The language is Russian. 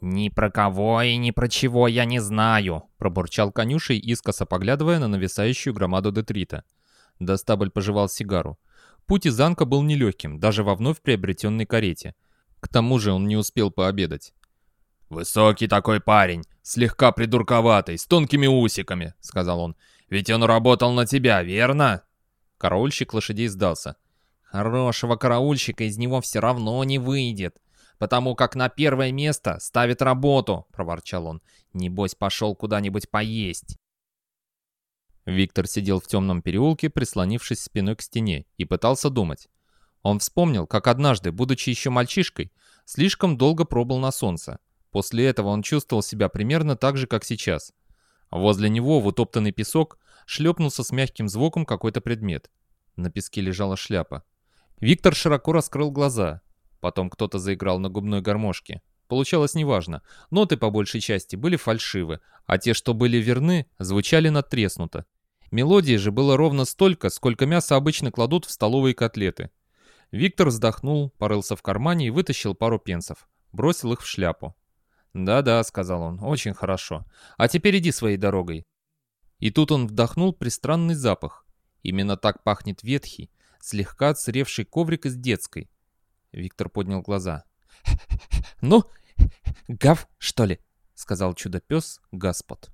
«Ни про кого и ни про чего я не знаю», — пробурчал конюшей, искоса поглядывая на нависающую громаду детрита. Достабль пожевал сигару. Путь из Анка был нелегким, даже во вновь приобретенной карете. К тому же он не успел пообедать. «Высокий такой парень, слегка придурковатый, с тонкими усиками», — сказал он. «Ведь он работал на тебя, верно?» Караульщик лошадей сдался. «Хорошего караульщика из него все равно не выйдет потому как на первое место ставит работу», — проворчал он. «Небось, пошел куда-нибудь поесть». Виктор сидел в темном переулке, прислонившись спиной к стене, и пытался думать. Он вспомнил, как однажды, будучи еще мальчишкой, слишком долго пробыл на солнце. После этого он чувствовал себя примерно так же, как сейчас. Возле него в утоптанный песок шлепнулся с мягким звуком какой-то предмет. На песке лежала шляпа. Виктор широко раскрыл глаза. Потом кто-то заиграл на губной гармошке. Получалось неважно. Ноты по большей части были фальшивы, а те, что были верны, звучали надтреснуто. Мелодии же было ровно столько, сколько мяса обычно кладут в столовые котлеты. Виктор вздохнул, порылся в кармане и вытащил пару пенсов. Бросил их в шляпу. «Да-да», — сказал он, — «очень хорошо. А теперь иди своей дорогой». И тут он вдохнул пристранный запах. Именно так пахнет ветхий, слегка отсыревший коврик из детской. Виктор поднял глаза. «Ну, гав, что ли?» — сказал чудо-пес Гаспод.